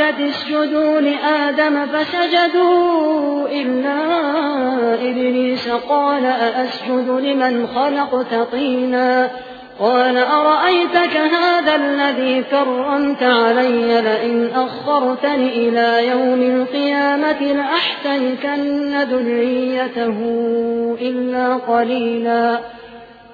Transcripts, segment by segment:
اسجدوا لآدم فسجدوا إلا إبليس قال أأسجد لمن خلقت طينا قال أرأيتك هذا الذي كرمت علي لئن أخرتني إلى يوم القيامة لأحتنكن ذريته إلا قليلا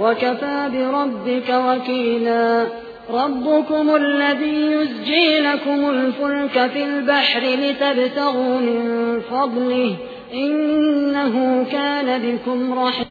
وكفى بربك وكيلا. ربكم الذي يزجي لكم الفلك في البحر لتبتغوا من فضله. إنه كان بكم رحيم